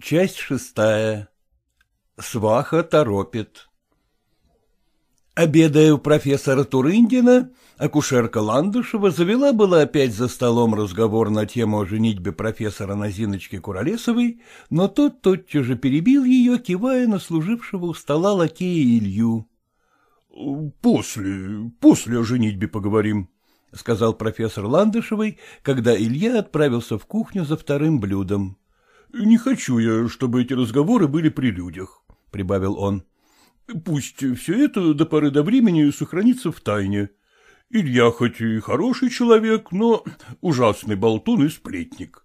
Часть шестая. Сваха торопит. Обедая у профессора Турындина, акушерка Ландышева завела была опять за столом разговор на тему о женитьбе профессора на Зиночке Куролесовой, но тот тотчас же перебил ее, кивая на служившего у стола лакея Илью. — После, после о женитьбе поговорим, — сказал профессор Ландышевой, когда Илья отправился в кухню за вторым блюдом. Не хочу я, чтобы эти разговоры были при людях, — прибавил он. Пусть все это до поры до времени сохранится в тайне. Илья хоть и хороший человек, но ужасный болтун и сплетник.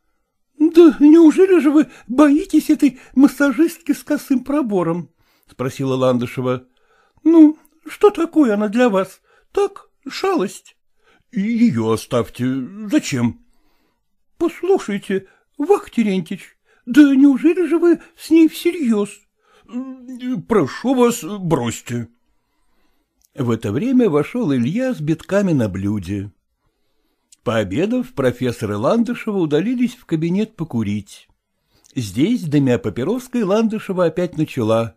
— Да неужели же вы боитесь этой массажистки с косым пробором? — спросила Ландышева. — Ну, что такое она для вас? Так, шалость. — Ее оставьте. Зачем? — Послушайте, Вах, Терентьич, да неужели же вы с ней всерьез? Прошу вас, бросьте. В это время вошел Илья с битками на блюде. Пообедав, профессор и Ландышева удалились в кабинет покурить. Здесь, дымя папироской, Ландышева опять начала.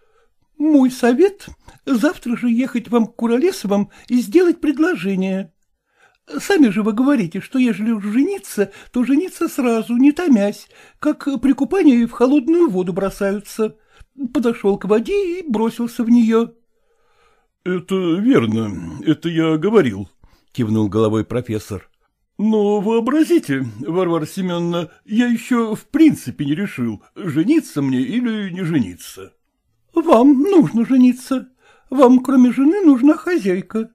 — Мой совет — завтра же ехать вам к Куролесовым и сделать предложение. Сами же вы говорите, что ежели уж жениться, то жениться сразу, не томясь, как при купании в холодную воду бросаются. Подошел к воде и бросился в нее. — Это верно, это я говорил, — кивнул головой профессор. — Но вообразите, Варвара Семеновна, я еще в принципе не решил, жениться мне или не жениться. — Вам нужно жениться. Вам, кроме жены, нужна хозяйка.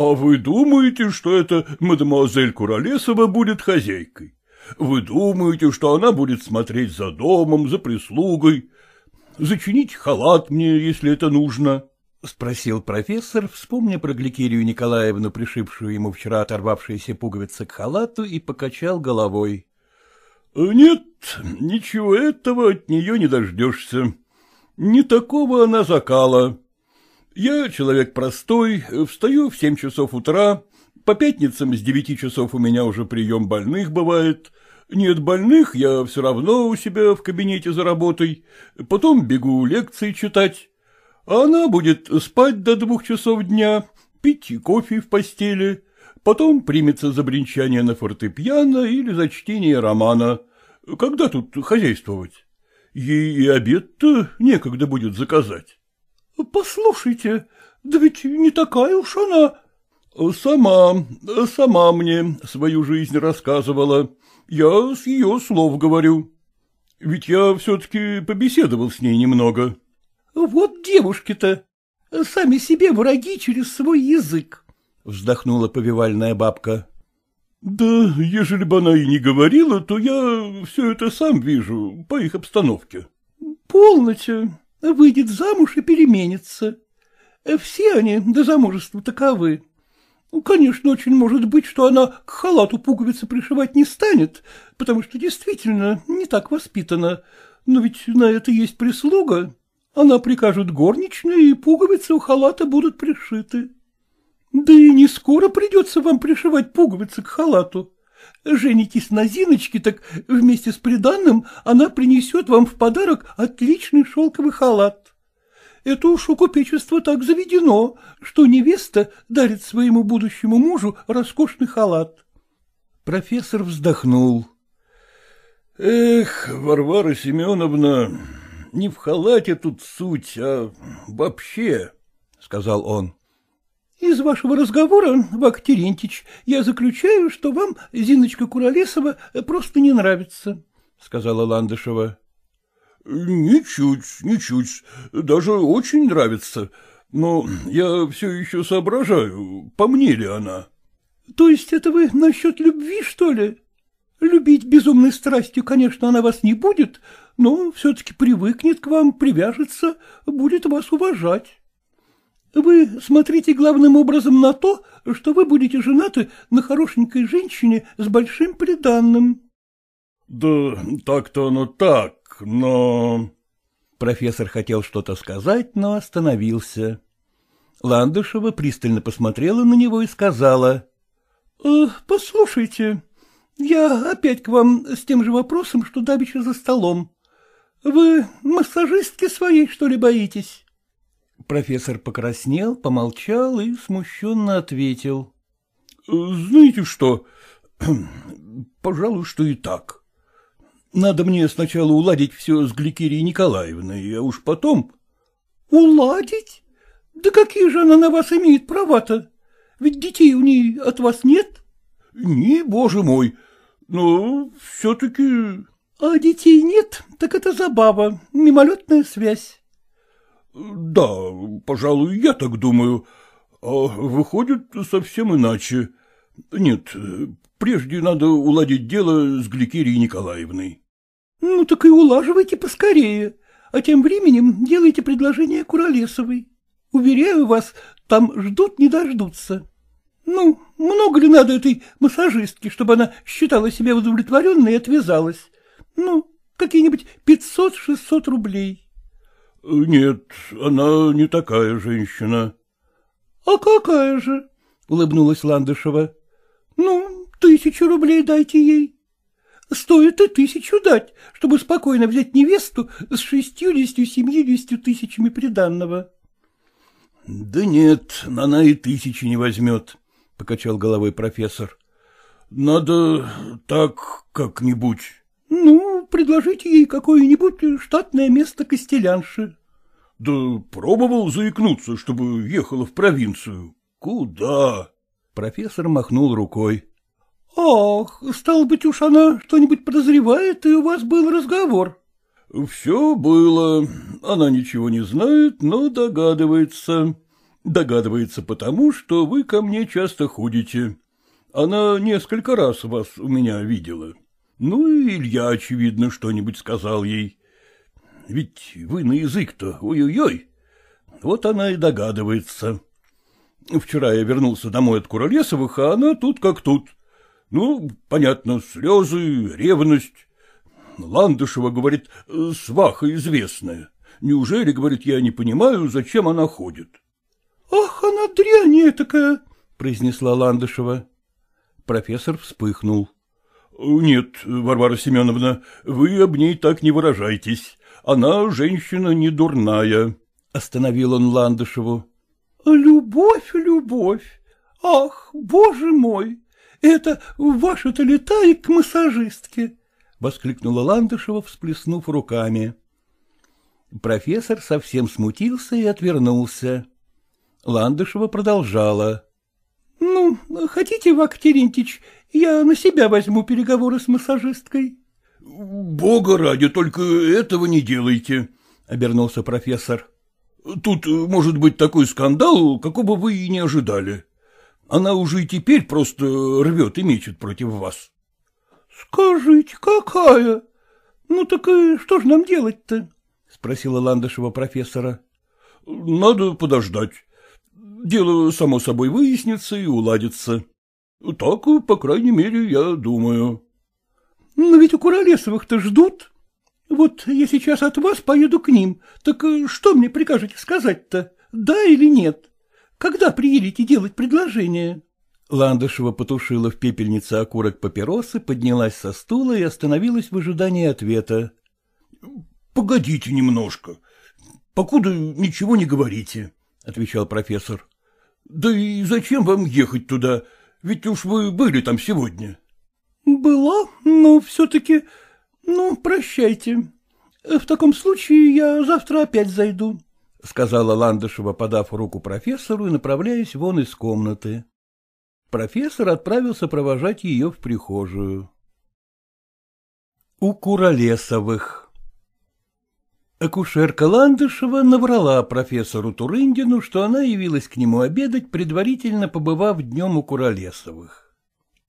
А вы думаете, что это мадемуазель Куролесова будет хозяйкой? Вы думаете, что она будет смотреть за домом, за прислугой? Зачинить халат мне, если это нужно? — спросил профессор, вспомня про Гликерию Николаевну, пришившую ему вчера оторвавшиеся пуговицы к халату, и покачал головой. — Нет, ничего этого от нее не дождешься. Не такого она закала. Я человек простой, встаю в семь часов утра, по пятницам с девяти часов у меня уже прием больных бывает. Нет больных, я все равно у себя в кабинете за работой, потом бегу лекции читать. А она будет спать до двух часов дня, пить кофе в постели, потом примется за бренчание на фортепиано или за чтение романа. Когда тут хозяйствовать? Ей и обед-то некогда будет заказать. — Послушайте, да ведь не такая уж она. — Сама, сама мне свою жизнь рассказывала. Я с ее слов говорю. Ведь я все-таки побеседовал с ней немного. — Вот девушки-то, сами себе враги через свой язык, — вздохнула повивальная бабка. — Да, ежели бы она и не говорила, то я все это сам вижу по их обстановке. — Полноте, выйдет замуж и переменится. Все они до замужества таковы. Конечно, очень может быть, что она к халату пуговицы пришивать не станет, потому что действительно не так воспитана. Но ведь на это есть прислуга. Она прикажет горничной, и пуговицы у халата будут пришиты. Да и не скоро придется вам пришивать пуговицы к халату. Женитесь на Зиночке, так вместе с приданным она принесет вам в подарок отличный шелковый халат. Это уж у купечества так заведено, что невеста дарит своему будущему мужу роскошный халат. Профессор вздохнул. — Эх, Варвара Семеновна, не в халате тут суть, а вообще, — сказал он. Из вашего разговора, Вак Терентьич, я заключаю, что вам Зиночка Куролесова просто не нравится, — сказала Ландышева. — Ничуть, ничуть, даже очень нравится, но я все еще соображаю, по мне ли она. — То есть это вы насчет любви, что ли? Любить безумной страстью, конечно, она вас не будет, но все-таки привыкнет к вам, привяжется, будет вас уважать. Вы смотрите главным образом на то, что вы будете женаты на хорошенькой женщине с большим приданным. — Да так-то оно так, но... Профессор хотел что-то сказать, но остановился. Ландышева пристально посмотрела на него и сказала. «Э, — Послушайте, Я опять к вам с тем же вопросом, что давеча за столом. Вы массажистки своей, что ли, боитесь? Профессор покраснел, помолчал и смущенно ответил. — Знаете что, пожалуй, что и так. Надо мне сначала уладить все с Гликерией Николаевной, а уж потом... — Уладить? Да какие же она на вас имеет права-то? Ведь детей у ней от вас нет? — Не, боже мой, но все-таки... — А детей нет, так это забава, мимолетная связь. — Да, пожалуй, я так думаю. А выходит совсем иначе. Нет, прежде надо уладить дело с Гликерией Николаевной. — Ну, так и улаживайте поскорее, а тем временем делайте предложение Куролесовой. Уверяю вас, там ждут не дождутся. Ну, много ли надо этой массажистке, чтобы она считала себя удовлетворенной и отвязалась? Ну, какие-нибудь пятьсот-шестьсот рублей. — Нет, она не такая женщина. — А какая же? — улыбнулась Ландышева. — Ну, тысячу рублей дайте ей. Стоит и тысячу дать, чтобы спокойно взять невесту с шестьюдесятью-семьюдесятью тысячами приданного. — Да нет, она и тысячи не возьмет, — покачал головой профессор. — Надо так как-нибудь. — Ну, предложите ей какое-нибудь штатное место костелянши. — Да пробовал заикнуться, чтобы ехала в провинцию. Куда? Профессор махнул рукой. — Ах, стал быть, уж она что-нибудь подозревает, и у вас был разговор. — Все было. Она ничего не знает, но догадывается. Догадывается потому, что вы ко мне часто ходите. Она несколько раз вас у меня видела. Ну, и Илья, очевидно, что-нибудь сказал ей. Ведь вы на язык-то, ой-ой-ой. Вот она и догадывается. Вчера я вернулся домой от Куролесовых, а она тут как тут. Ну, понятно, слезы, ревность. Ландышева, говорит, сваха известная. Неужели, говорит, я не понимаю, зачем она ходит? — Ах, она дрянь такая, — произнесла Ландышева. Профессор вспыхнул. — Нет, Варвара Семеновна, вы об ней так не выражайтесь. Она женщина не дурная, — остановил он Ландышеву. — Любовь, любовь! Ах, боже мой! Это ваша-то летает к массажистке! — воскликнула Ландышева, всплеснув руками. Профессор совсем смутился и отвернулся. Ландышева продолжала. — Ну, хотите, Вак Терентьевич, я на себя возьму переговоры с массажисткой? — Бога ради, только этого не делайте, — обернулся профессор. — Тут может быть такой скандал, какого вы и не ожидали. Она уже и теперь просто рвет и мечет против вас. — Скажите, какая? Ну так и что же нам делать-то? — спросила Ландышева профессора. — Надо подождать. Дело, само собой, выяснится и уладится. Так, по крайней мере, я думаю. — Но ведь у Куролесовых-то ждут. Вот я сейчас от вас поеду к ним. Так что мне прикажете сказать-то, да или нет? Когда приедете делать предложение? Ландышева потушила в пепельнице окурок папиросы, поднялась со стула и остановилась в ожидании ответа. — Погодите немножко. Покуда ничего не говорите, — отвечал профессор. — Да и зачем вам ехать туда? Ведь уж вы были там сегодня. — Была, но все-таки... Ну, прощайте. В таком случае я завтра опять зайду, — сказала Ландышева, подав руку профессору и направляясь вон из комнаты. Профессор отправился провожать ее в прихожую. У Куролесовых Акушерка Ландышева наврала профессору Турындину, что она явилась к нему обедать, предварительно побывав днем у Куролесовых.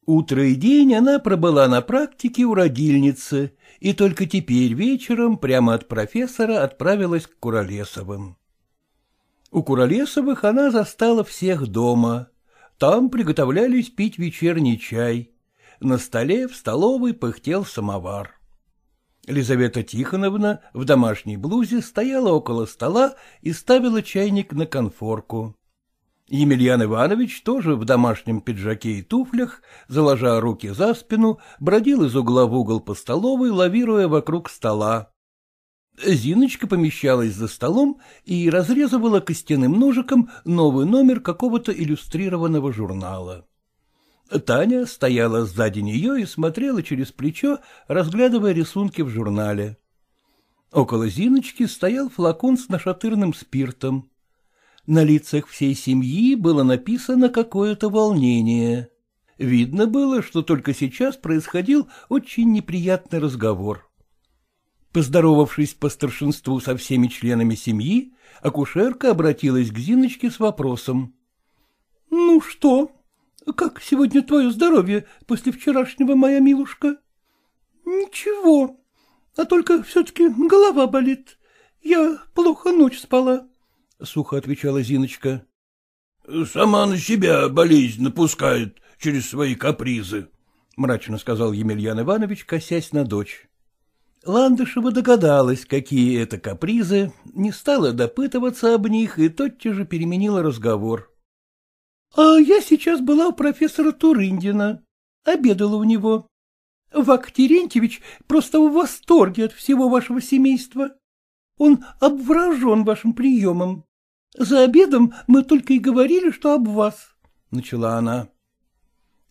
Утро и день она пробыла на практике у родильницы, и только теперь вечером прямо от профессора отправилась к Куролесовым. У Куролесовых она застала всех дома. Там приготовлялись пить вечерний чай. На столе в столовой пыхтел самовар. Лизавета Тихоновна в домашней блузе стояла около стола и ставила чайник на конфорку. Емельян Иванович тоже в домашнем пиджаке и туфлях, заложа руки за спину, бродил из угла в угол по столовой, лавируя вокруг стола. Зиночка помещалась за столом и разрезывала костяным ножиком новый номер какого-то иллюстрированного журнала. Таня стояла сзади нее и смотрела через плечо, разглядывая рисунки в журнале. Около Зиночки стоял флакон с нашатырным спиртом. На лицах всей семьи было написано какое-то волнение. Видно было, что только сейчас происходил очень неприятный разговор. Поздоровавшись по старшинству со всеми членами семьи, акушерка обратилась к Зиночке с вопросом. — Ну что, как сегодня твое здоровье после вчерашнего, моя милушка? — Ничего, а только все-таки голова болит. Я плохо ночь спала, — сухо отвечала Зиночка. — Сама на себя болезнь напускает через свои капризы, — мрачно сказал Емельян Иванович, косясь на дочь. Ландышева догадалась, какие это капризы, не стала допытываться об них и тотчас же переменила разговор. — А я сейчас была у профессора Турындина, обедала у него. Вак Терентьевич просто в восторге от всего вашего семейства. Он обворожен вашим приемом. За обедом мы только и говорили, что об вас, — начала она.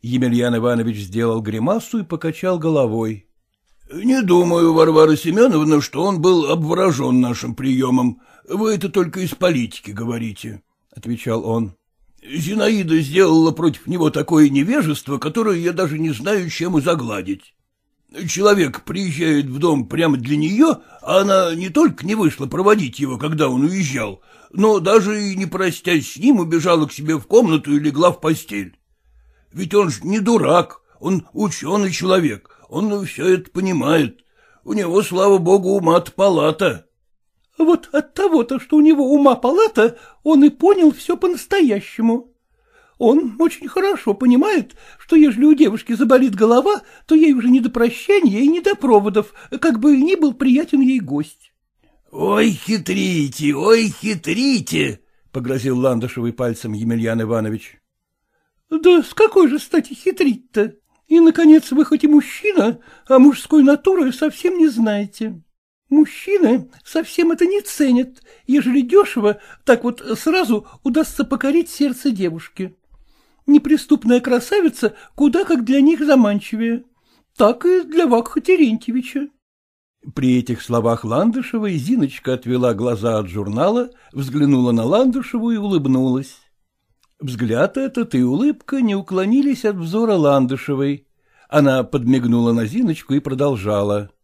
Емельян Иванович сделал гримасу и покачал головой. — Не думаю, Варвара Семеновна, что он был обворожен нашим приемом. Вы это только из политики говорите, — отвечал он. — Зинаида сделала против него такое невежество, которое я даже не знаю, чем и загладить. Человек приезжает в дом прямо для нее, а она не только не вышла проводить его, когда он уезжал, но даже и не простясь с ним убежала к себе в комнату и легла в постель. Ведь он ж не дурак, он ученый человек, он все это понимает. У него, слава богу, ума палата. Вот от того-то, что у него ума палата, он и понял все по-настоящему. Он очень хорошо понимает, что ежели у девушки заболит голова, то ей уже не до прощания и не до проводов, как бы ни был приятен ей гость. — Ой, хитрите, ой, хитрите! — погрозил Ландышевый пальцем Емельян Иванович. — Да с какой же стати хитрить-то? И, наконец, вы хоть и мужчина, а мужской натуры совсем не знаете. Мужчины совсем это не ценят, ежели дешево, так вот сразу удастся покорить сердце девушки неприступная красавица куда как для них заманчивее. Так и для Вакха Терентьевича. При этих словах Ландышева Зиночка отвела глаза от журнала, взглянула на Ландышеву и улыбнулась. Взгляд этот и улыбка не уклонились от взора Ландышевой. Она подмигнула на Зиночку и продолжала. —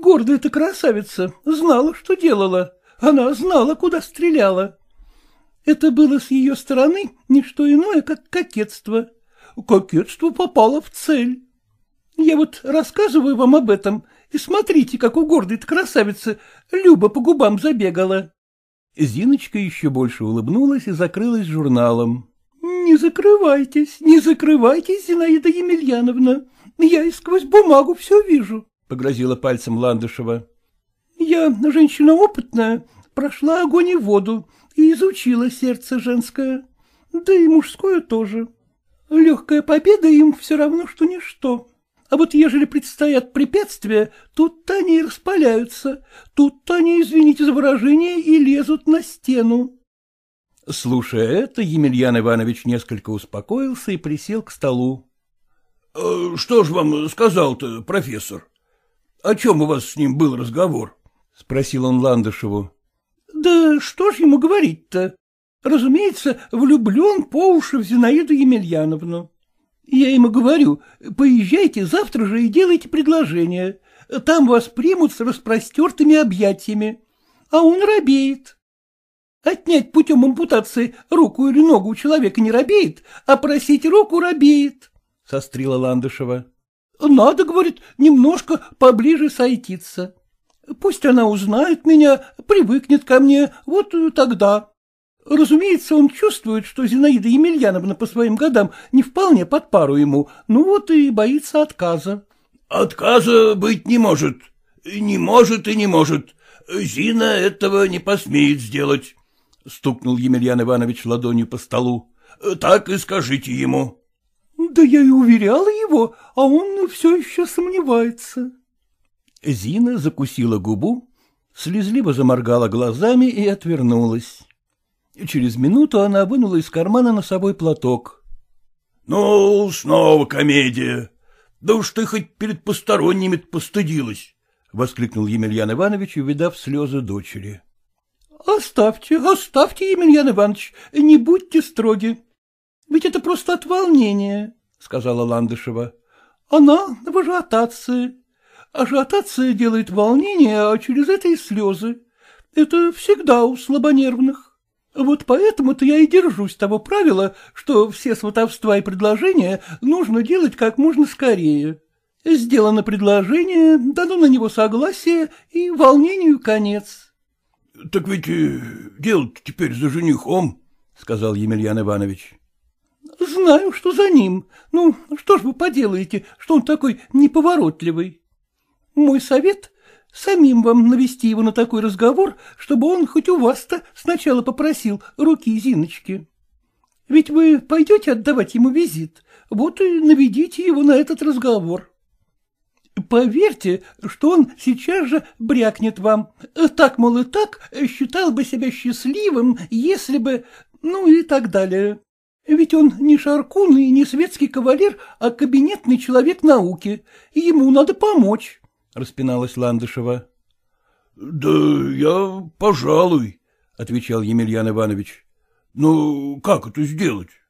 Гордая ты красавица, знала, что делала. Она знала, куда стреляла. Это было с ее стороны не что иное, как кокетство. Кокетство попало в цель. Я вот рассказываю вам об этом, и смотрите, как у гордой красавицы Люба по губам забегала. Зиночка еще больше улыбнулась и закрылась журналом. — Не закрывайтесь, не закрывайтесь, Зинаида Емельяновна. Я и сквозь бумагу все вижу, — погрозила пальцем Ландышева. — Я женщина опытная, прошла огонь и воду, и изучила сердце женское, да и мужское тоже. Легкая победа им все равно, что ничто. А вот ежели предстоят препятствия, тут-то они и распаляются, тут-то они, извините за выражение, и лезут на стену. Слушая это, Емельян Иванович несколько успокоился и присел к столу. «Э, — Что ж вам сказал-то, профессор? О чем у вас с ним был разговор? — спросил он Ландышеву. Да что ж ему говорить-то? Разумеется, влюблен по уши в Зинаиду Емельяновну. Я ему говорю, поезжайте завтра же и делайте предложение. Там вас примут с распростертыми объятиями. А он робеет. Отнять путем ампутации руку или ногу у человека не робеет, а просить руку робеет, — сострила Ландышева. — Надо, говорит, немножко поближе сойтиться. Пусть она узнает меня, привыкнет ко мне, вот тогда. Разумеется, он чувствует, что Зинаида Емельяновна по своим годам не вполне под пару ему, ну вот и боится отказа. — Отказа быть не может. Не может и не может. Зина этого не посмеет сделать, — стукнул Емельян Иванович ладонью по столу. — Так и скажите ему. — Да я и уверяла его, а он все еще сомневается. Зина закусила губу, слезливо заморгала глазами и отвернулась. Через минуту она вынула из кармана носовой платок. — Ну, снова комедия. Да уж ты хоть перед посторонними постыдилась, — воскликнул Емельян Иванович, увидав слезы дочери. — Оставьте, оставьте, Емельян Иванович, не будьте строги. Ведь это просто от волнения, — сказала Ландышева. — Она в ажиотации. Ажиотация делает волнение, а через это и слезы. Это всегда у слабонервных. Вот поэтому-то я и держусь того правила, что все сватовства и предложения нужно делать как можно скорее. Сделано предложение, дано на него согласие, и волнению конец. — Так ведь э, дело теперь за женихом, — сказал Емельян Иванович. — Знаю, что за ним. Ну, что ж вы поделаете, что он такой неповоротливый. Мой совет — самим вам навести его на такой разговор, чтобы он хоть у вас-то сначала попросил руки Зиночки. Ведь вы пойдете отдавать ему визит, вот и наведите его на этот разговор. Поверьте, что он сейчас же брякнет вам. Так, мол, и так считал бы себя счастливым, если бы... ну и так далее. Ведь он не шаркун и не светский кавалер, а кабинетный человек науки, и ему надо помочь. — распиналась Ландышева. — Да я, пожалуй, — отвечал Емельян Иванович. — Ну, как это сделать? —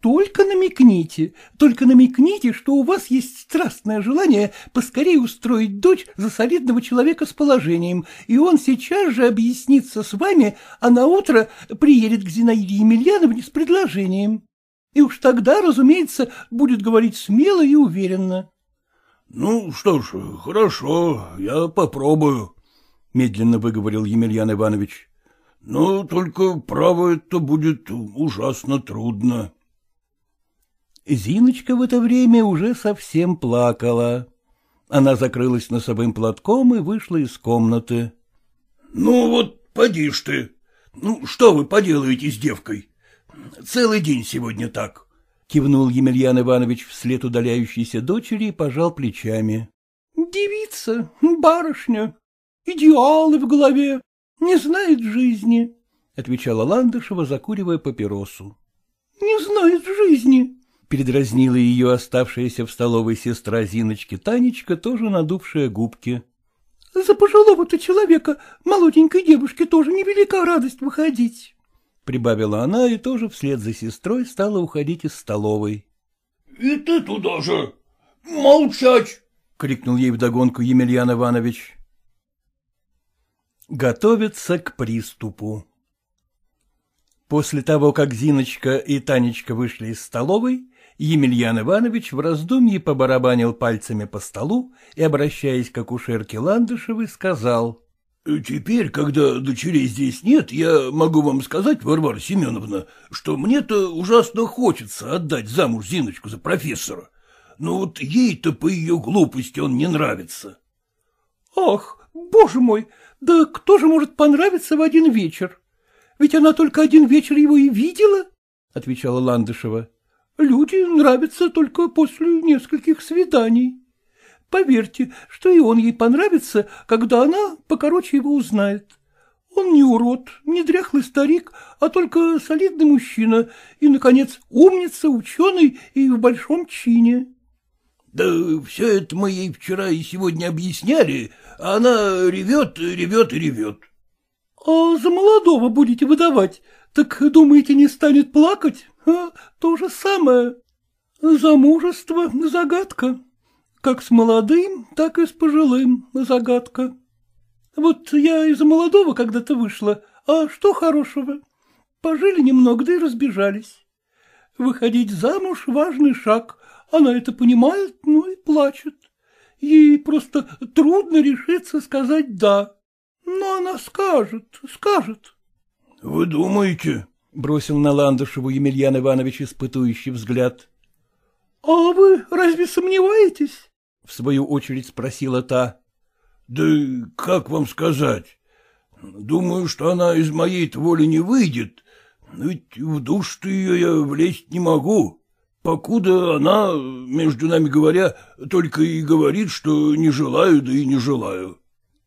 Только намекните, только намекните, что у вас есть страстное желание поскорее устроить дочь за солидного человека с положением, и он сейчас же объяснится с вами, а на утро приедет к Зинаиде Емельяновне с предложением. И уж тогда, разумеется, будет говорить смело и уверенно. — Ну, что ж, хорошо, я попробую, — медленно выговорил Емельян Иванович. — Но только, право, это будет ужасно трудно. Зиночка в это время уже совсем плакала. Она закрылась носовым платком и вышла из комнаты. — Ну вот, поди ж ты. Ну, что вы поделаете с девкой? Целый день сегодня так. Кивнул Емельян Иванович вслед удаляющейся дочери и пожал плечами. — Девица, барышня, идеалы в голове, не знает жизни, — отвечала Ландышева, закуривая папиросу. — Не знает жизни, — передразнила ее оставшаяся в столовой сестра Зиночки Танечка, тоже надувшая губки. — За пожилого-то человека молоденькой девушке тоже невелика радость выходить прибавила она и тоже вслед за сестрой стала уходить из столовой. — И ты туда же! Молчать! — крикнул ей вдогонку Емельян Иванович. Готовится к приступу. После того, как Зиночка и Танечка вышли из столовой, Емельян Иванович в раздумье побарабанил пальцами по столу и, обращаясь к акушерке Ландышевой, сказал. — Теперь, когда дочерей здесь нет, я могу вам сказать, Варвара Семеновна, что мне-то ужасно хочется отдать замуж Зиночку за профессора. Но вот ей-то по ее глупости он не нравится. — Ах, боже мой, да кто же может понравиться в один вечер? Ведь она только один вечер его и видела, — отвечала Ландышева. — Люди нравятся только после нескольких свиданий. Поверьте, что и он ей понравится, когда она покороче его узнает. Он не урод, не дряхлый старик, а только солидный мужчина и, наконец, умница, ученый и в большом чине. — Да все это мы ей вчера и сегодня объясняли, а она ревет, ревет и ревет. — А за молодого будете выдавать, так, думаете, не станет плакать? А, то же самое. Замужество — загадка. Как с молодым, так и с пожилым загадка. Вот я из молодого когда-то вышла, а что хорошего? Пожили немного, да и разбежались. Выходить замуж — важный шаг, она это понимает, ну и плачет. Ей просто трудно решиться сказать «да». Но она скажет, скажет. — Вы думаете? — бросил на Ландышеву Емельян Иванович испытующий взгляд. — А вы разве сомневаетесь? — в свою очередь спросила та. — Да как вам сказать? Думаю, что она из моей воли не выйдет, ведь в душ-то ее я влезть не могу. Покуда она, между нами говоря, только и говорит, что не желаю, да и не желаю. —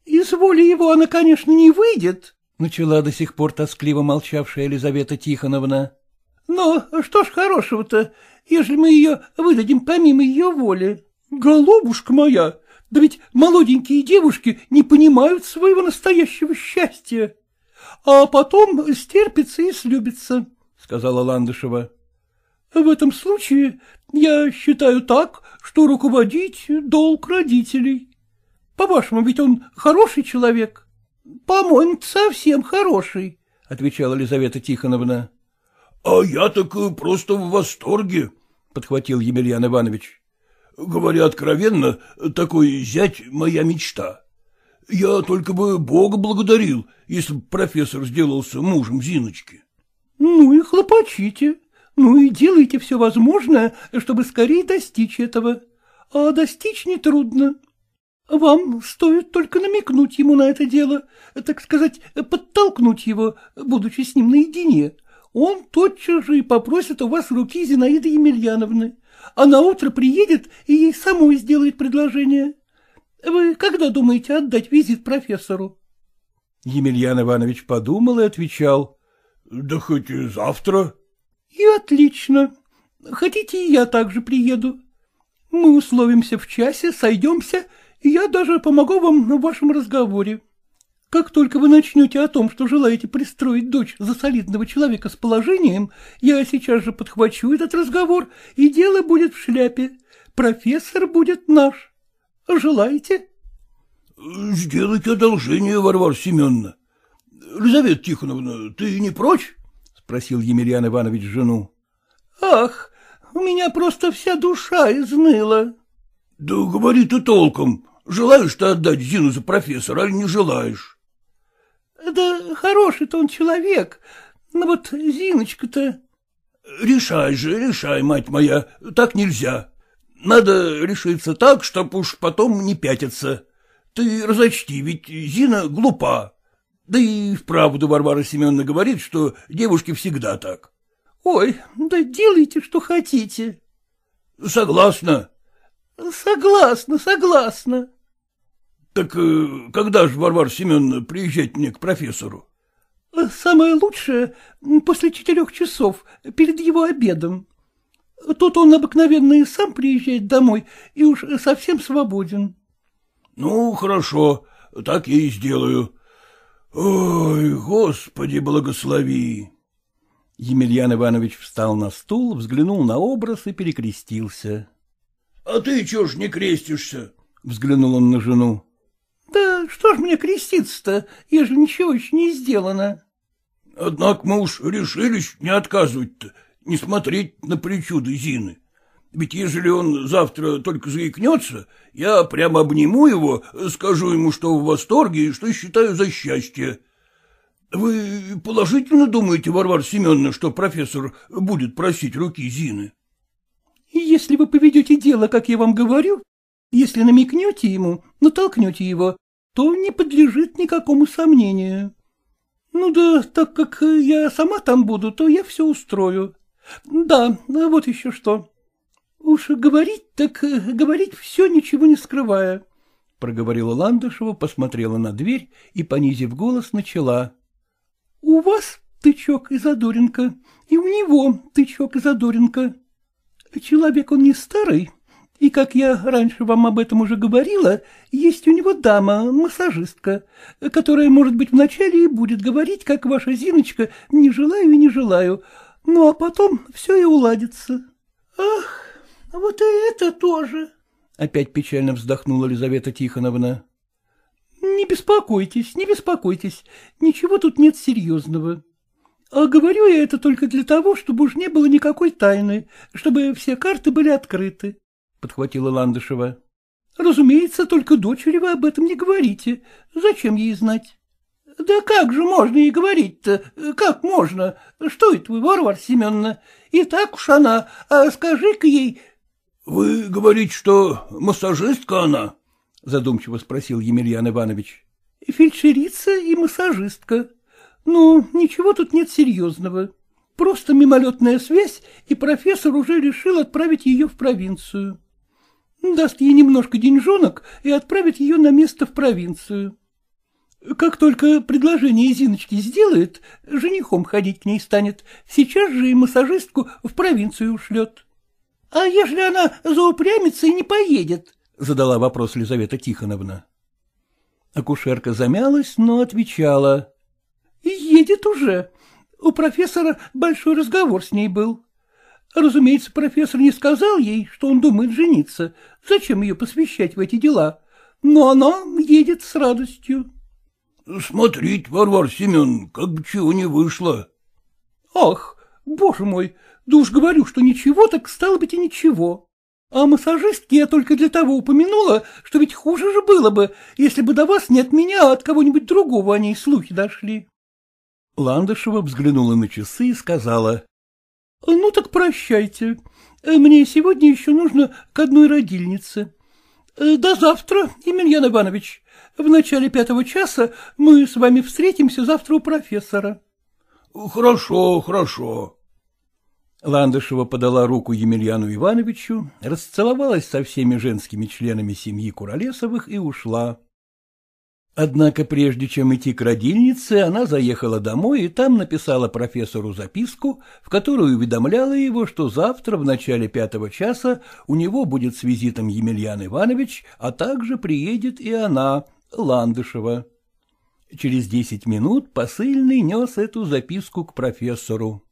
Из воли его она, конечно, не выйдет, — начала до сих пор тоскливо молчавшая Елизавета Тихоновна. — Но что ж хорошего-то, ежели мы ее выдадим помимо ее воли? — Голубушка моя, да ведь молоденькие девушки не понимают своего настоящего счастья. А потом стерпится и слюбится, — сказала Ландышева. В этом случае я считаю так, что руководить — долг родителей. По-вашему, ведь он хороший человек? — По-моему, совсем хороший, — отвечала Елизавета Тихоновна. — А я так просто в восторге, — подхватил Емельян Иванович. — Говоря откровенно, такой зять — моя мечта. Я только бы Бога благодарил, если бы профессор сделался мужем Зиночки. — Ну и хлопочите, ну и делайте все возможное, чтобы скорее достичь этого. А достичь нетрудно. Вам стоит только намекнуть ему на это дело, так сказать, подтолкнуть его, будучи с ним наедине. Он тотчас же и попросит у вас руки Зинаиды Емельяновны, а на утро приедет и ей самой сделает предложение. Вы когда думаете отдать визит профессору? Емельян Иванович подумал и отвечал. — Да хоть и завтра. — И отлично. Хотите, и я также приеду. Мы условимся в часе, сойдемся, я даже помогу вам в вашем разговоре. Как только вы начнете о том, что желаете пристроить дочь за солидного человека с положением, я сейчас же подхвачу этот разговор, и дело будет в шляпе. Профессор будет наш. Желаете? — Сделайте одолжение, Варвара Семеновна. Лизавета Тихоновна, ты не прочь? — спросил Емельян Иванович жену. — Ах, у меня просто вся душа изныла. — Да говори ты толком. Желаешь ты отдать Зину за профессора, или не желаешь? — Да хороший-то он человек, но вот Зиночка-то... — Решай же, решай, мать моя, так нельзя. Надо решиться так, чтоб уж потом не пятиться. Ты разочти, ведь Зина глупа. Да и вправду Варвара Семеновна говорит, что девушки всегда так. — Ой, да делайте, что хотите. — Согласна. — Согласна, согласна. — Так э, когда же, Варвара Семеновна, приезжать мне к профессору? — Самое лучшее — после четырех часов, перед его обедом. Тут он обыкновенно и сам приезжает домой, и уж совсем свободен. — Ну, хорошо, так я и сделаю. Ой, Господи, благослови! Емельян Иванович встал на стул, взглянул на образ и перекрестился. — А ты чего ж не крестишься? — взглянул он на жену. — Да что ж мне креститься-то, ежели ничего еще не сделано? — Однако мы уж решились не отказывать-то, не смотреть на причуды Зины. Ведь ежели он завтра только заикнется, я прямо обниму его, скажу ему, что в восторге и что считаю за счастье. Вы положительно думаете, Варвара Семеновна, что профессор будет просить руки Зины? Если вы поведете дело, как я вам говорю, если намекнете ему, натолкнете его, то не подлежит никакому сомнению. Ну да, так как я сама там буду, то я все устрою. Да, вот еще что. Уж говорить так э, говорить все, ничего не скрывая, — проговорила Ландышева, посмотрела на дверь и, понизив голос, начала. — У вас тычок и задоринка, и у него тычок и задоринка. Человек он не старый, и, как я раньше вам об этом уже говорила, есть у него дама, массажистка, которая, может быть, вначале и будет говорить, как ваша Зиночка, не желаю и не желаю, ну а потом все и уладится. Ах! — Вот и это тоже, — опять печально вздохнула Лизавета Тихоновна. — Не беспокойтесь, не беспокойтесь, ничего тут нет серьезного. А говорю я это только для того, чтобы уж не было никакой тайны, чтобы все карты были открыты, — подхватила Ландышева. — Разумеется, только дочери вы об этом не говорите. Зачем ей знать? — Да как же можно ей говорить-то? Как можно? Что это вы, Варвара Семеновна? И так уж она, а скажи-ка ей, — Вы говорите, что массажистка она? — задумчиво спросил Емельян Иванович. фельдшерица и массажистка. Ну, ничего тут нет серьезного. Просто мимолетная связь, и профессор уже решил отправить ее в провинцию. Даст ей немножко деньжонок и отправит ее на место в провинцию. Как только предложение Зиночки сделает, женихом ходить к ней станет, сейчас же и массажистку в провинцию ушлет. — А если она заупрямится и не поедет? — задала вопрос Лизавета Тихоновна. Акушерка замялась, но отвечала. — Едет уже. У профессора большой разговор с ней был. Разумеется, профессор не сказал ей, что он думает жениться. Зачем ее посвящать в эти дела? Но она едет с радостью. — Смотрите, Варвар Семен, как бы чего не вышло. — Ах, боже мой, да уж говорю, что ничего, так стало быть и ничего. А массажистки я только для того упомянула, что ведь хуже же было бы, если бы до вас не от меня, а от кого-нибудь другого о ней слухи дошли. Ландышева взглянула на часы и сказала. — Ну так прощайте. Мне сегодня еще нужно к одной родильнице. До завтра, Емельян Иванович. В начале пятого часа мы с вами встретимся завтра у профессора. — Хорошо, хорошо. Ландышева подала руку Емельяну Ивановичу, расцеловалась со всеми женскими членами семьи Куролесовых и ушла. Однако прежде чем идти к родильнице, она заехала домой и там написала профессору записку, в которой уведомляла его, что завтра в начале пятого часа у него будет с визитом Емельян Иванович, а также приедет и она, Ландышева. Через десять минут посыльный нес эту записку к профессору.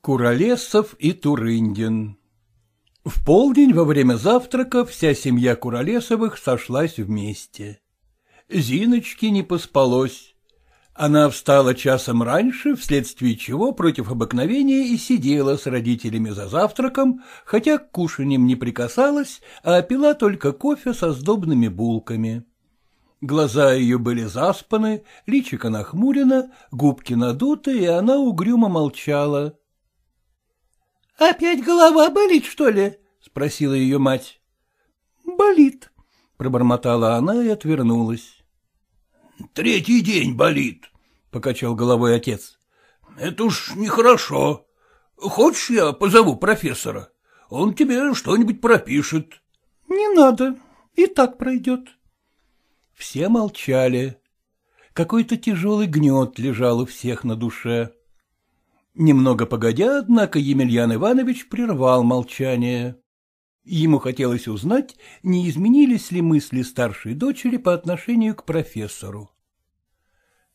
Куролесов и Турындин В полдень во время завтрака вся семья Куролесовых сошлась вместе. Зиночке не поспалось. Она встала часом раньше, вследствие чего против обыкновения и сидела с родителями за завтраком, хотя к кушаньям не прикасалась, а пила только кофе со сдобными булками. Глаза ее были заспаны, личико нахмурено, губки надуты, и она угрюмо молчала. — Опять голова болит, что ли? — спросила ее мать. — Болит, — пробормотала она и отвернулась. — Третий день болит, — покачал головой отец. — Это уж нехорошо. Хочешь, я позову профессора? Он тебе что-нибудь пропишет. — Не надо, и так пройдет. Все молчали. Какой-то тяжелый гнет лежал у всех на душе. Немного погодя, однако, Емельян Иванович прервал молчание. Ему хотелось узнать, не изменились ли мысли старшей дочери по отношению к профессору.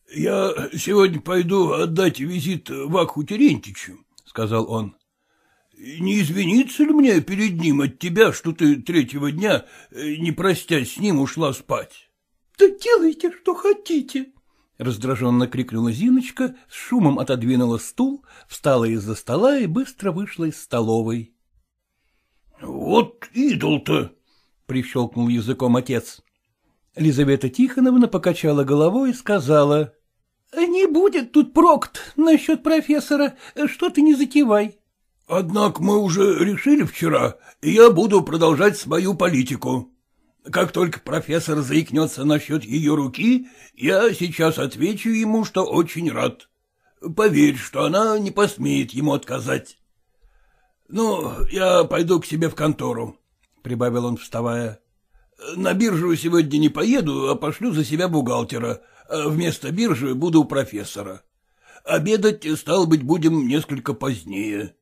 — Я сегодня пойду отдать визит Вакху Терентичу, — сказал он. — Не извинится ли мне перед ним от тебя, что ты третьего дня, не простясь с ним, ушла спать? — Да делайте, что хотите, — раздраженно крикнула Зиночка, с шумом отодвинула стул, встала из-за стола и быстро вышла из столовой. — Вот идол-то! — прищелкнул языком отец. Лизавета Тихоновна покачала головой и сказала. — Не будет тут прокт насчет профессора, что ты не затевай. — Однако мы уже решили вчера, и я буду продолжать свою политику. Как только профессор заикнется насчет ее руки, я сейчас отвечу ему, что очень рад. Поверь, что она не посмеет ему отказать. — Ну, я пойду к себе в контору, — прибавил он, вставая. — На биржу сегодня не поеду, а пошлю за себя бухгалтера. А вместо биржи буду у профессора. Обедать, стало быть, будем несколько позднее.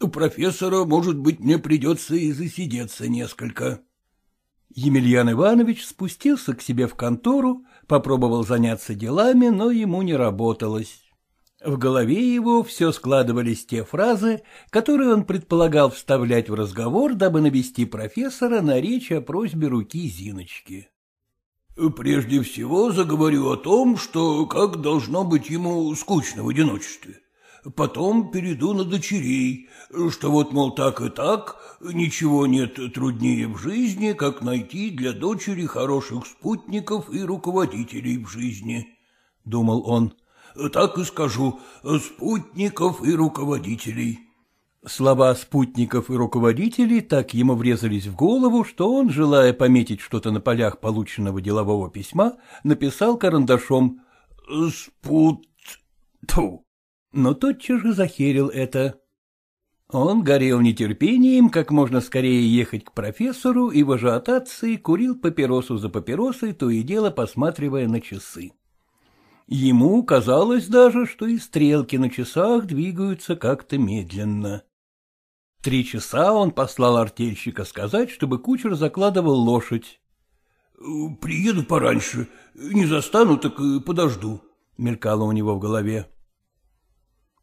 У профессора, может быть, мне придется и засидеться несколько. Емельян Иванович спустился к себе в контору, попробовал заняться делами, но ему не работалось. В голове его все складывались те фразы, которые он предполагал вставлять в разговор, дабы навести профессора на речь о просьбе руки Зиночки. «Прежде всего заговорю о том, что как должно быть ему скучно в одиночестве. Потом перейду на дочерей, что вот, мол, так и так, ничего нет труднее в жизни, как найти для дочери хороших спутников и руководителей в жизни», — думал он так и скажу, спутников и руководителей. Слова спутников и руководителей так ему врезались в голову, что он, желая пометить что-то на полях полученного делового письма, написал карандашом «Спут...» Тьфу. Но тотчас же захерил это. Он горел нетерпением, как можно скорее ехать к профессору, и в ажиотации курил папиросу за папиросой, то и дело посматривая на часы. Ему казалось даже, что и стрелки на часах двигаются как-то медленно. Три часа он послал артельщика сказать, чтобы кучер закладывал лошадь. — Приеду пораньше, не застану, так подожду, — мелькало у него в голове.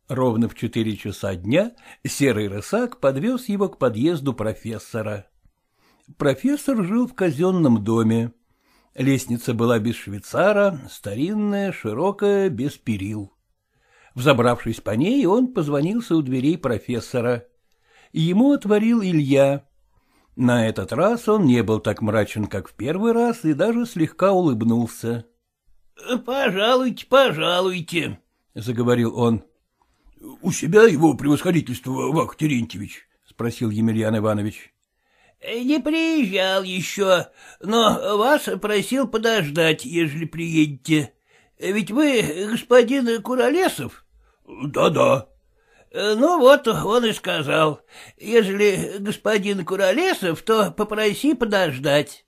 Ровно в четыре часа дня серый рысак подвез его к подъезду профессора. Профессор жил в казенном доме. Лестница была без швейцара, старинная, широкая, без перил. Взобравшись по ней, он позвонился у дверей профессора ему отворил Илья. На этот раз он не был так мрачен, как в первый раз, и даже слегка улыбнулся. — Пожалуйте, пожалуйте, — заговорил он. — У себя его превосходительство, Вах Терентьевич? — спросил Емельян Иванович. — Не приезжал еще, но вас просил подождать, ежели приедете. Ведь вы господин Куролесов? Да — Да-да. Э, ну вот он и сказал, ежели господин Куролесов, то попроси подождать.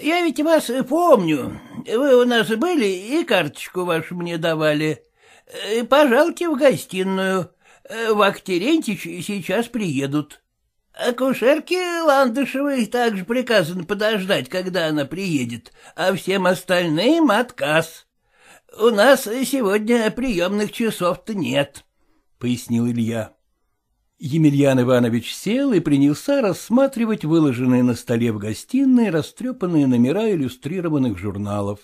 Я ведь вас помню, вы у нас были и карточку вашу мне давали. Э, пожалуйте в гостиную, э, Вак Терентьевич сейчас приедут. Акушерке Ландышевой также приказано подождать, когда она приедет, а всем остальным отказ. У нас сегодня приемных часов-то нет. — пояснил Илья. Емельян Иванович сел и принялся рассматривать выложенные на столе в гостиной растрепанные номера иллюстрированных журналов.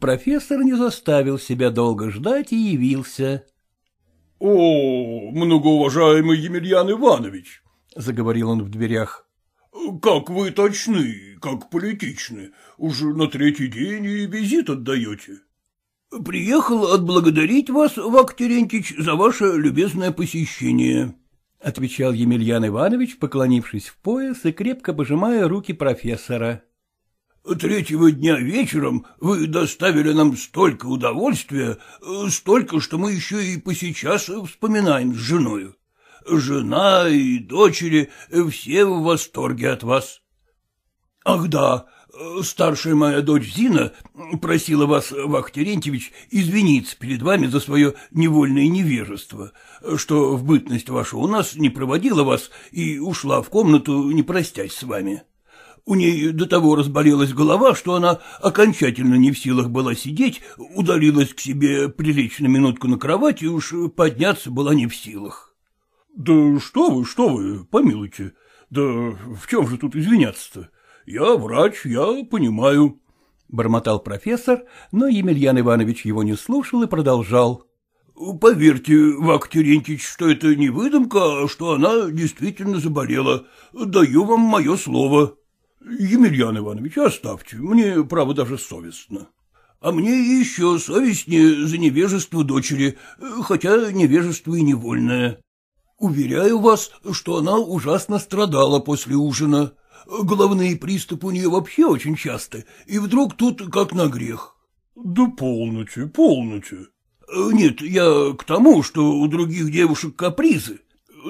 Профессор не заставил себя долго ждать и явился. — О, многоуважаемый Емельян Иванович! — заговорил он в дверях. — Как вы точны, как политичны. Уже на третий день и визит отдаете. — Приехал отблагодарить вас, Вак Терентьевич, за ваше любезное посещение, — отвечал Емельян Иванович, поклонившись в пояс и крепко пожимая руки профессора. — Третьего дня вечером вы доставили нам столько удовольствия, столько, что мы еще и посейчас вспоминаем с женою. Жена и дочери все в восторге от вас. — Ах да, Старшая моя дочь Зина просила вас, Вах Терентьевич, извиниться перед вами за свое невольное невежество, что в бытность вашу у нас не проводила вас и ушла в комнату, не простясь с вами. У ней до того разболелась голова, что она окончательно не в силах была сидеть, удалилась к себе прилечь на минутку на кровать и уж подняться была не в силах. — Да что вы, что вы, помилуйте, да в чем же тут извиняться-то? Я врач, я понимаю. — бормотал профессор, но Емельян Иванович его не слушал и продолжал. — Поверьте, Вак Терентьевич, что это не выдумка, а что она действительно заболела. Даю вам мое слово. Емельян Иванович, оставьте, мне, право, даже совестно. А мне еще совестнее за невежество дочери, хотя невежество и невольное. Уверяю вас, что она ужасно страдала после ужина. Головные приступы у нее вообще очень часто, и вдруг тут как на грех. — Да полноте, полноте. — Нет, я к тому, что у других девушек капризы.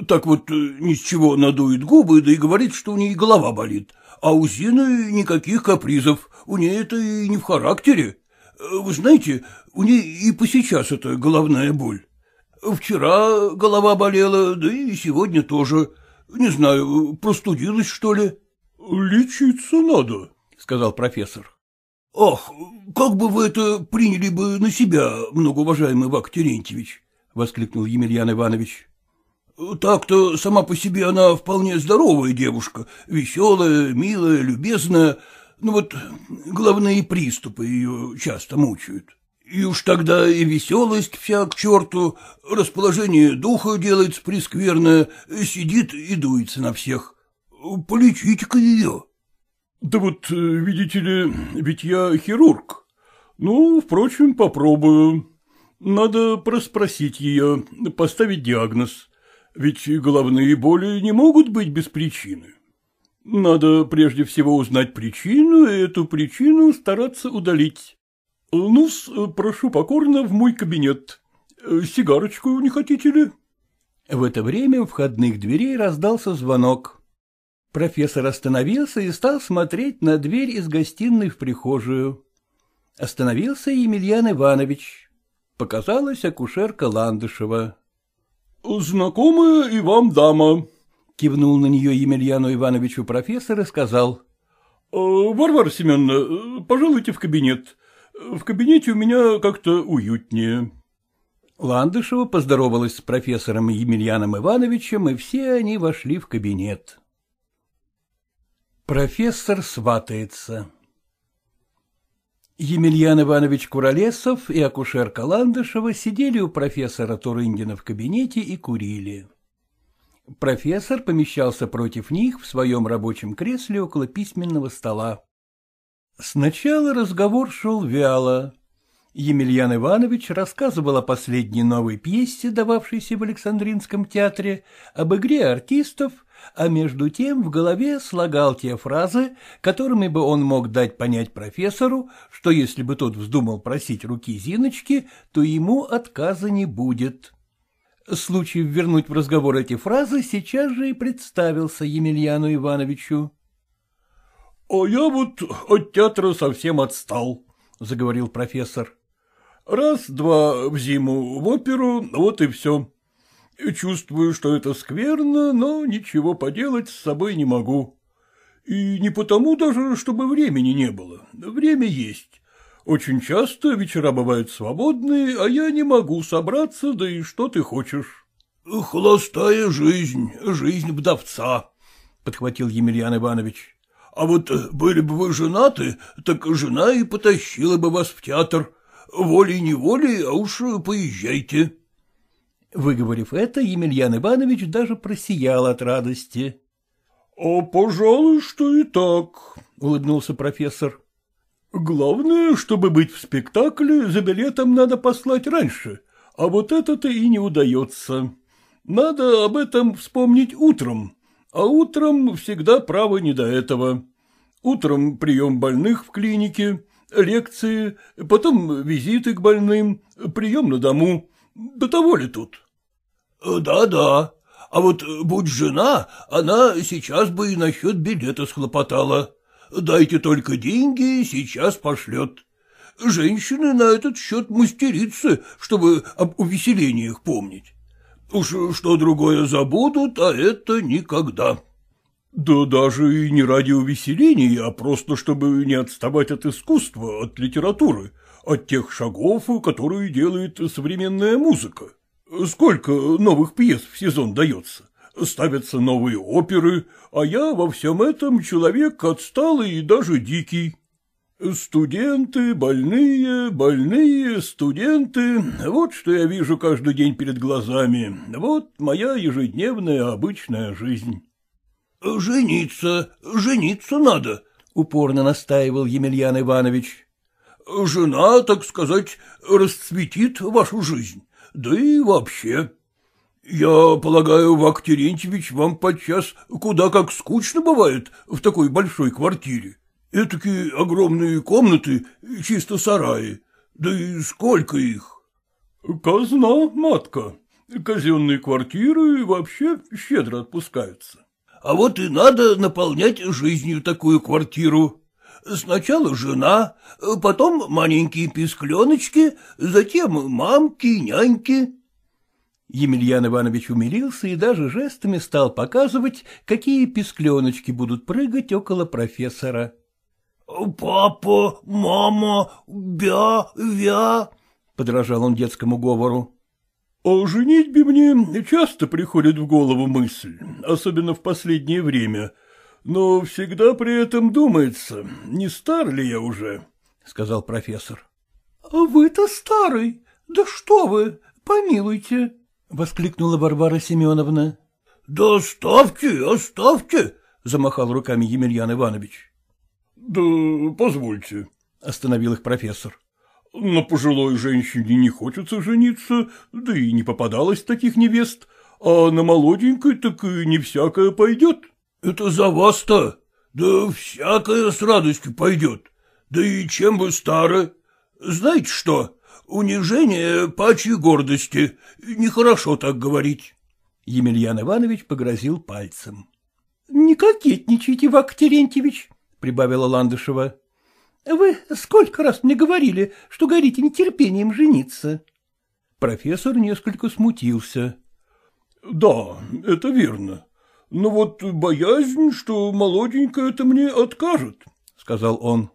Так вот, ни с чего надует губы, да и говорит, что у нее голова болит. А у Зины никаких капризов, у нее это и не в характере. Вы знаете, у нее и по сейчас это головная боль. Вчера голова болела, да и сегодня тоже. Не знаю, простудилась, что ли. — Лечиться надо, — сказал профессор. — Ах, как бы вы это приняли бы на себя, многоуважаемый Вак Терентьевич, — воскликнул Емельян Иванович. — Так-то сама по себе она вполне здоровая девушка, веселая, милая, любезная, но вот главные приступы ее часто мучают. И уж тогда и веселость вся к черту, расположение духа делается прескверное, сидит и дуется на всех. Полечите-ка ее. — Да вот, э, видите ли, ведь я хирург. Ну, впрочем, попробую. Надо проспросить ее, поставить диагноз. Ведь головные боли не могут быть без причины. Надо прежде всего узнать причину, и эту причину стараться удалить. Ну прошу покорно в мой кабинет. Сигарочку не хотите ли? В это время у входных дверей раздался звонок. Профессор остановился и стал смотреть на дверь из гостиной в прихожую. Остановился Емельян Иванович. Показалась акушерка Ландышева. — Знакомая и вам дама, — кивнул на нее Емельяну Ивановичу профессор и сказал. — Варвара Семеновна, пожалуйте в кабинет. В кабинете у меня как-то уютнее. Ландышева поздоровалась с профессором Емельяном Ивановичем, и все они вошли в кабинет. Профессор сватается. Емельян Иванович Куролесов и акушерка Ландышева сидели у профессора Турындина в кабинете и курили. Профессор помещался против них в своем рабочем кресле около письменного стола. Сначала разговор шел вяло. Емельян Иванович рассказывал о последней новой пьесе, дававшейся в Александринском театре, об игре артистов, а между тем в голове слагал те фразы, которыми бы он мог дать понять профессору, что если бы тот вздумал просить руки Зиночки, то ему отказа не будет. Случай вернуть в разговор эти фразы сейчас же и представился Емельяну Ивановичу. — А я вот от театра совсем отстал, — заговорил профессор. Раз-два в зиму в оперу, вот и все. Чувствую, что это скверно, но ничего поделать с собой не могу. И не потому даже, чтобы времени не было. Время есть. Очень часто вечера бывают свободные, а я не могу собраться, да и что ты хочешь. — Холостая жизнь, жизнь вдовца, — подхватил Емельян Иванович. — А вот были бы вы женаты, так жена и потащила бы вас в театр, волей-неволей, а уж поезжайте. Выговорив это, Емельян Иванович даже просиял от радости. — А, пожалуй, что и так, — улыбнулся профессор. — Главное, чтобы быть в спектакле, за билетом надо послать раньше, а вот это-то и не удается. Надо об этом вспомнить утром, а утром всегда право не до этого. Утром прием больных в клинике, лекции, потом визиты к больным, прием на дому. До того ли тут? Да, — Да-да, а вот будь жена, она сейчас бы и насчет билета схлопотала. Дайте только деньги, сейчас пошлет. Женщины на этот счет мастерицы, чтобы об увеселениях помнить. Уж что другое забудут, а это никогда. Да даже и не ради увеселения, а просто чтобы не отставать от искусства, от литературы, от тех шагов, которые делает современная музыка. Сколько новых пьес в сезон дается? Ставятся новые оперы, а я во всем этом человек отсталый и даже дикий. Студенты, больные, больные, студенты — вот что я вижу каждый день перед глазами. Вот моя ежедневная обычная жизнь. — Жениться, жениться надо, — упорно настаивал Емельян Иванович. — Жена, так сказать, расцветит вашу жизнь, да и вообще. Я полагаю, Вак Терентьевич, вам подчас куда как скучно бывает в такой большой квартире. Этакие огромные комнаты, чисто сараи, да и сколько их? — Казна, матка. Казенные квартиры вообще щедро отпускаются. А вот и надо наполнять жизнью такую квартиру. Сначала жена, потом маленькие пискленочки, затем мамки, няньки. Емельян Иванович умилился и даже жестами стал показывать, какие пискленочки будут прыгать около профессора. — Папа, мама, бя, вя, — подражал он детскому говору. О женитьбе мне часто приходит в голову мысль, особенно в последнее время, но всегда при этом думается, не стар ли я уже, — сказал профессор. — А вы-то старый, да что вы, помилуйте, — воскликнула Варвара Семеновна. — Да оставьте, оставьте, — замахал руками Емельян Иванович. — Да позвольте, — остановил их профессор. На пожилой женщине не хочется жениться, да и не попадалось таких невест, а на молоденькой так и не всякое пойдет. — Это за вас-то? Да всякое с радостью пойдет. Да и чем вы стары? Знаете что, унижение пачьей гордости, нехорошо так говорить. Емельян Иванович погрозил пальцем. — Не кокетничайте, Вак Терентьевич, — прибавила Ландышева. — Вы сколько раз мне говорили, что горите нетерпением жениться? Профессор несколько смутился. — Да, это верно. Но вот боязнь, что молоденькая это мне откажет, — сказал он.